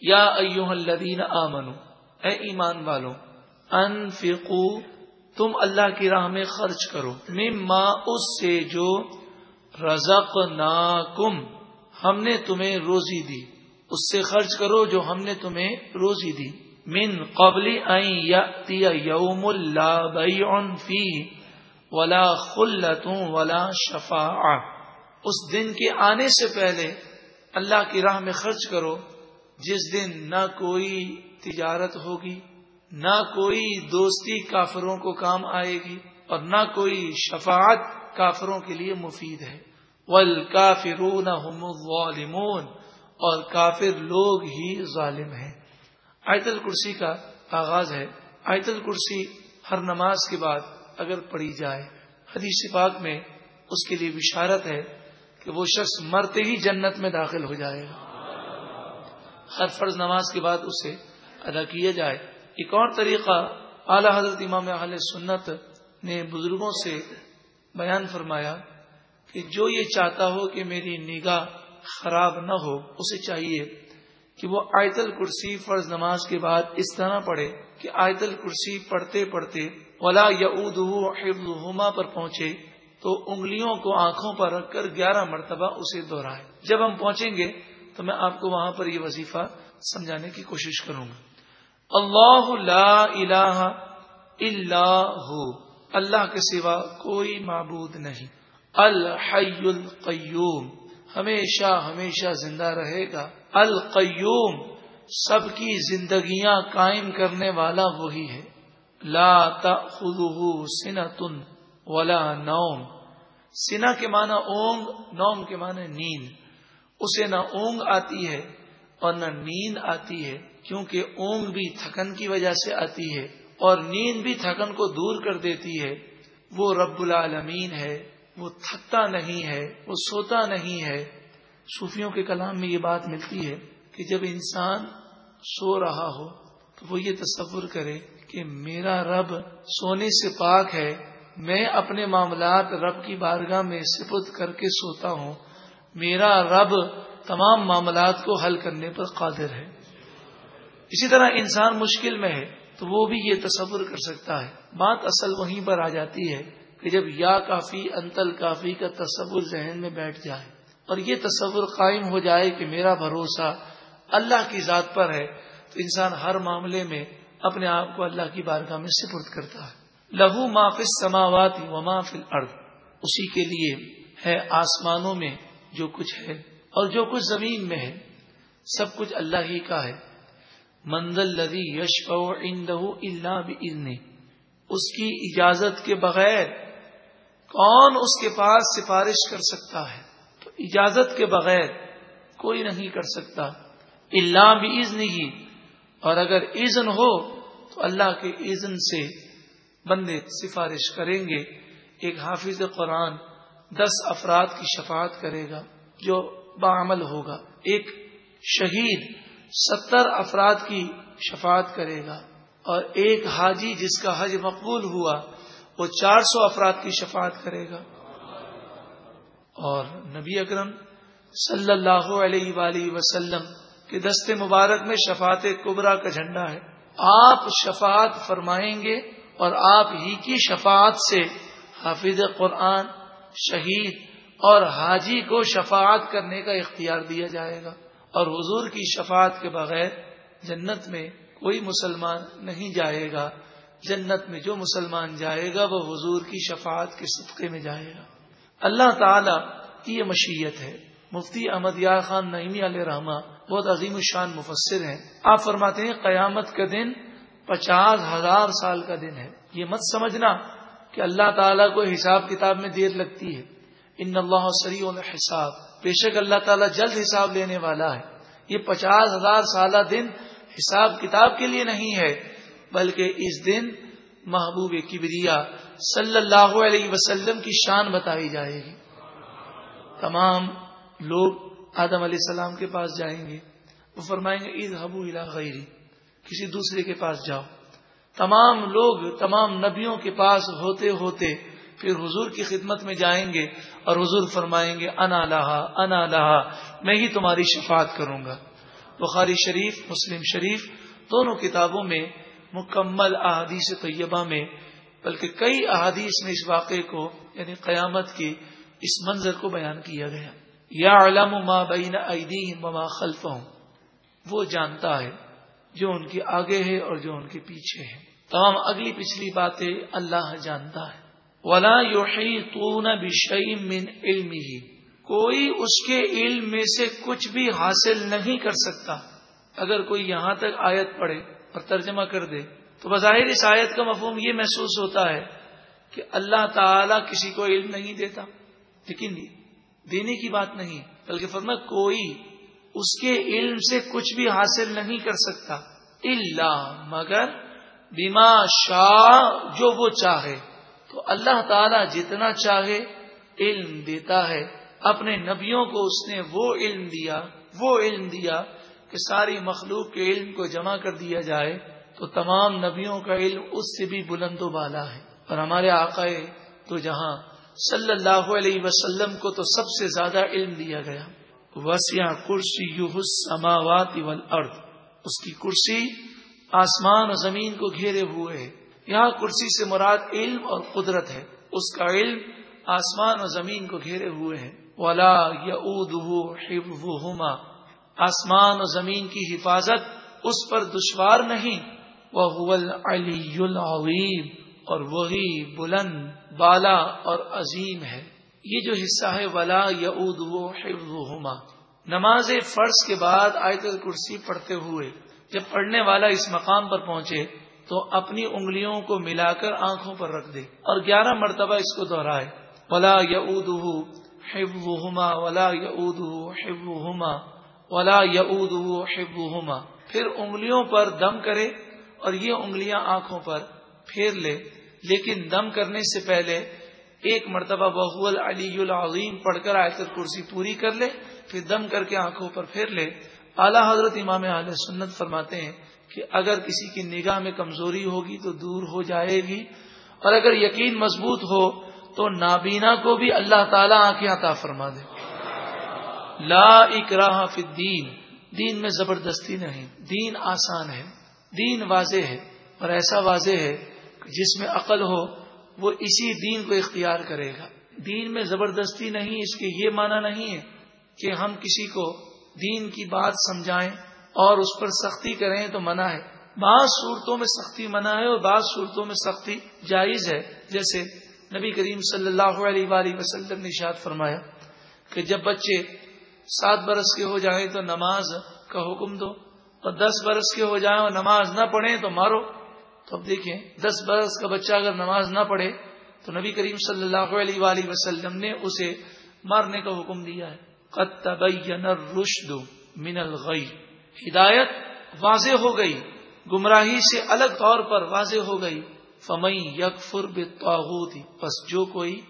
یا ایوہ الذین آمنو، اے ایمان والو، انفقو، تم اللہ کی راہ میں خرچ کرو۔ مما اس سے جو رزق ہم نے تمہیں روزی دی۔ اس سے خرچ کرو جو ہم نے تمہیں روزی دی۔ من قبل یوم اللہ فی، ولا خلتوں ولا شفا اس دن کے آنے سے پہلے اللہ کی راہ میں خرچ کرو۔ جس دن نہ کوئی تجارت ہوگی، نہ کوئی دوستی کافروں کو کام آئے گی، اور نہ کوئی شفاعت کافروں کے لیے مفید ہے۔ ول کافرون ظالمون اور کافر لوگ ہی ظالم ہیں۔ آیت الکرسی کا آغاز ہے۔ آیت الکرسی ہر نماز کے بعد اگر پڑھی جائے، حدیث پاک میں اس کے لیے بشارت ہے کہ وہ شخص مرتے ہی جنت میں داخل ہو جائے گا۔ ہر فرض نماز کے بعد اسے ادا کیا جائے۔ ایک اور طریقہ اعلی حضرت امام اہل سنت نے بزرگوں سے بیان فرمایا کہ جو یہ چاہتا ہو کہ میری نگاہ خراب نہ ہو، اسے چاہیے کہ وہ آیت الکرسی فرض نماز کے بعد اس طرح پڑھے کہ آیت الکرسی پڑھتے پڑھتے ولا یا پر پہنچے تو انگلیوں کو آنکھوں پر رکھ کر گیارہ مرتبہ اسے دوہرائے جب ہم پہنچیں گے تو میں آپ کو وہاں پر یہ وظیفہ سمجھانے کی کوشش کروں گا۔ اللہ لا الہ الا ہو۔ اللہ کے سوا کوئی معبود نہیں۔ الحی القیوم۔ ہمیشہ ہمیشہ زندہ رہے گا۔ القیوم سب کی زندگیاں قائم کرنے والا وہی ہے۔ لا تأخذه سنتن ولا نوم۔ سنا کے معنی اونگ، نوم کے معنی نیند۔ اسے نہ اونگ آتی ہے اور نہ نیند آتی ہے، کیونکہ اونگ بھی تھکن کی وجہ سے آتی ہے اور نیند بھی تھکن کو دور کر دیتی ہے۔ وہ رب العالمین ہے، وہ تھکتا نہیں ہے، وہ سوتا نہیں ہے۔ صوفیوں کے کلام میں یہ بات ملتی ہے کہ جب انسان سو رہا ہو، تو وہ یہ تصور کرے کہ میرا رب سونے سے پاک ہے، میں اپنے معاملات رب کی بارگاہ میں سپرد کر کے سوتا ہوں۔ میرا رب تمام معاملات کو حل کرنے پر قادر ہے۔ اسی طرح انسان مشکل میں ہے تو وہ بھی یہ تصور کر سکتا ہے۔ بات اصل وہیں پر آ جاتی ہے کہ جب یا کافی انتل کافی کا تصور ذہن میں بیٹھ جائے اور یہ تصور قائم ہو جائے کہ میرا بھروسہ اللہ کی ذات پر ہے، تو انسان ہر معاملے میں اپنے آپ کو اللہ کی بارگاہ میں سپرد کرتا ہے۔ لہو مافس سماوات و مافل ارد اسی کے لیے ہے آسمانوں میں جو کچھ ہے اور جو کچھ زمین میں ہے، سب کچھ اللہ ہی کا ہے۔ منزل لدی یش اللہ اس کی اجازت کے بغیر کون اس کے پاس سفارش کر سکتا ہے؟ تو اجازت کے بغیر کوئی نہیں کر سکتا۔ اللہ بھی عزن ہی اور اگر عزن ہو تو اللہ کے عزن سے بندے سفارش کریں گے۔ ایک حافظ قرآن دس افراد کی شفاعت کرے گا، جو بعمل ہوگا۔ ایک شہید ستر افراد کی شفاعت کرے گا اور ایک حاجی جس کا حج مقبول ہوا، وہ چار سو افراد کی شفاعت کرے گا۔ اور نبی اکرم صلی اللہ علیہ وآلہ وسلم کے دست مبارک میں شفاعت کبرا کا جھنڈا ہے۔ آپ شفاعت فرمائیں گے اور آپ ہی کی شفاعت سے حافظ قرآن شہید اور حاجی کو شفاعت کرنے کا اختیار دیا جائے گا اور حضور کی شفاعت کے بغیر جنت میں کوئی مسلمان نہیں جائے گا۔ جنت میں جو مسلمان جائے گا وہ حضور کی شفاعت کے صدقے میں جائے گا۔ اللہ تعالی کی یہ مشیت ہے۔ مفتی احمد یار خان نعیمی علیہ رحمہ بہت عظیم الشان مفسر ہیں۔ آپ فرماتے ہیں قیامت کا دن پچاس ہزار سال کا دن ہے۔ یہ مت سمجھنا کہ اللہ تعالیٰ کو حساب کتاب میں دیر لگتی ہے۔ ان اللہ سری الحساب۔ بے شک اللہ تعالیٰ جلد حساب لینے والا ہے۔ یہ پچاس ہزار سالہ دن حساب کتاب کے لیے نہیں ہے، بلکہ اس دن محبوب کبریا صلی اللہ علیہ وسلم کی شان بتائی جائے گی۔ تمام لوگ آدم علیہ السلام کے پاس جائیں گے۔ وہ فرمائیں گے عید حبو غیری۔ کسی دوسرے کے پاس جاؤ۔ تمام لوگ، تمام نبیوں کے پاس ہوتے ہوتے پھر حضور کی خدمت میں جائیں گے اور حضور فرمائیں گے، انا لہا انا لہا، میں ہی تمہاری شفاعت کروں گا۔ بخاری شریف، مسلم شریف دونوں کتابوں میں مکمل احادیث طیبہ میں، بلکہ کئی احادیث میں اس واقعے کو یعنی قیامت کی اس منظر کو بیان کیا گیا۔ یا علم ما بین وما خلفہم۔ وہ جانتا ہے۔ جو ان کے آگے ہے اور جو ان کے پیچھے ہے۔ تمام اگلی پچھلی باتیں اللہ جانتا ہے۔ ولا یحیطون بشیء من علمه۔ کوئی اس کے علم میں سے کچھ بھی حاصل نہیں کر سکتا۔ اگر کوئی یہاں تک آیت پڑھے اور ترجمہ کر دے، تو بظاہر اس آیت کا مفہوم یہ محسوس ہوتا ہے کہ اللہ تعالی کسی کو علم نہیں دیتا۔ لیکن دینے کی بات نہیں، بلکہ فرما کوئی اس کے علم سے کچھ بھی حاصل نہیں کر سکتا۔ اللہ مگر بیما شاہ جو وہ چاہے۔ تو اللہ تعالی جتنا چاہے علم دیتا ہے۔ اپنے نبیوں کو اس نے وہ علم دیا، وہ علم دیا کہ ساری مخلوق کے علم کو جمع کر دیا جائے۔ تو تمام نبیوں کا علم اس سے بھی بلند و بالا ہے۔ اور ہمارے آقائے تو جہاں صلی اللہ علیہ وسلم کو تو سب سے زیادہ علم دیا گیا۔ وسیع کرسی یو سماوات اس کی کرسی آسمان و زمین کو گھیرے ہوئے ہے۔ یہاں کرسی سے مراد علم اور قدرت ہے۔ اس کا علم آسمان و زمین کو گھیرے ہوئے ہیں ولا یا آسمان و زمین کی حفاظت اس پر دشوار نہیں۔ وہ العظیم اور وہی بلند، بالا اور عظیم ہے۔ یہ جو حصہ ہے، ولا یعود وہ نماز فرض کے بعد آیت کرسی پڑھتے ہوئے، جب پڑھنے والا اس مقام پر پہنچے، تو اپنی انگلیوں کو ملا کر آنکھوں پر رکھ دے۔ اور گیارہ مرتبہ اس کو دہرائے۔ ولا یعود حفظهما، ولا یعود حفظهما، ولا یعود حفظهما۔ پھر انگلیوں پر دم کرے اور یہ انگلیاں آنکھوں پر پھیر لے۔ لیکن دم کرنے سے پہلے ایک مرتبہ بحول علی العظیم پڑھ کر آیت کرسی پوری کر لے، پھر دم کر کے آنکھوں پر پھیر لے۔ اعلیٰ حضرت امام علیہ سنت فرماتے ہیں کہ اگر کسی کی نگاہ میں کمزوری ہوگی تو دور ہو جائے گی، اور اگر یقین مضبوط ہو تو نابینا کو بھی اللہ تعالیٰ آنکھیں عطا فرما دے۔ لا اکراہ فی الدین، دین میں زبردستی نہیں، دین آسان ہے، دین واضح ہے، اور ایسا واضح ہے جس میں عقل ہو وہ اسی دین کو اختیار کرے گا۔ دین میں زبردستی نہیں، اس کے یہ معنی نہیں ہے کہ ہم کسی کو دین کی بات سمجھائیں اور اس پر سختی کریں تو منع ہے۔ بعض صورتوں میں سختی منع ہے اور بعض صورتوں میں سختی جائز ہے۔ جیسے نبی کریم صلی اللہ علیہ وآلہ وسلم نے شاد فرمایا کہ جب بچے سات برس کے ہو جائیں تو نماز کا حکم دو اور دس برس کے ہو جائیں اور نماز نہ پڑھیں تو مارو۔ تو اب دیکھیں، دس برس کا بچہ اگر نماز نہ پڑھے، تو نبی کریم صلی اللہ علیہ وآلہ وسلم نے اسے مارنے کا حکم دیا ہے۔ من الغی۔ ہدایت واضح ہو گئی۔ گمراہی سے الگ طور پر واضح ہو گئی۔ فمئی یکفر بے پس جو کوئی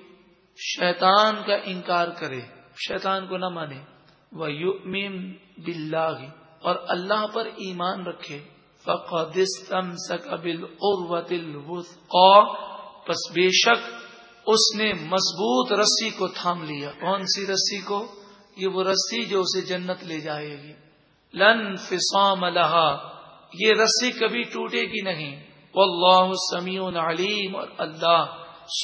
شیطان کا انکار کرے، شیطان کو نہ مانے۔ وہ یؤمن باللہ اور اللہ پر ایمان رکھے۔ پس بے شک اس نے مضبوط رسی کو تھام لیا۔ کون سی رسی کو؟ یہ وہ رسی جو اسے جنت لے جائے گی۔ لن فسام لہا یہ رسی کبھی ٹوٹے گی نہیں۔ واللہ سمیع علیم اور اللہ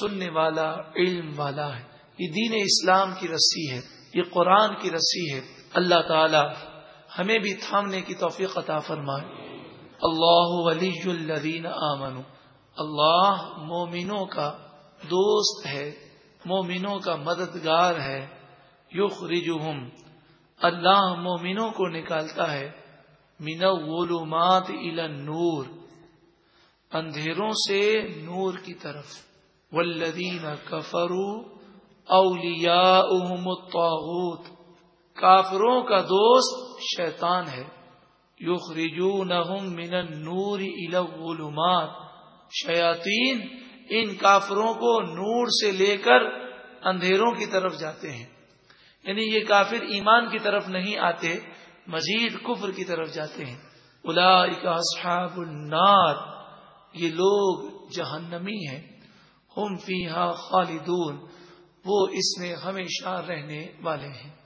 سننے والا، علم والا ہے۔ یہ دین اسلام کی رسی ہے۔ یہ قرآن کی رسی ہے۔ اللہ تعالی ہمیں بھی تھامنے کی توفیق عطا فرمائے۔ اللہ ولی الذین آمنو۔ اللہ مومنوں کا دوست ہے، مومنوں کا مددگار ہے۔ یخرجہم۔ اللہ مومنوں کو نکالتا ہے۔ من الظلمات الى النور۔ اندھیروں سے نور کی طرف۔ والذین کفروا اولیاؤہم الطاغوت۔ کافروں کا دوست شیطان ہے۔ یخرجونہم من النور الى الظلمات۔ شیاطین ان کافروں کو نور سے لے کر اندھیروں کی طرف جاتے ہیں۔ یعنی یہ کافر ایمان کی طرف نہیں آتے، مزید کفر کی طرف جاتے ہیں۔ اصحاب النار، یہ لوگ جہنمی ہیں۔ ہم فیہا خالدون، وہ اس میں ہمیشہ رہنے والے ہیں۔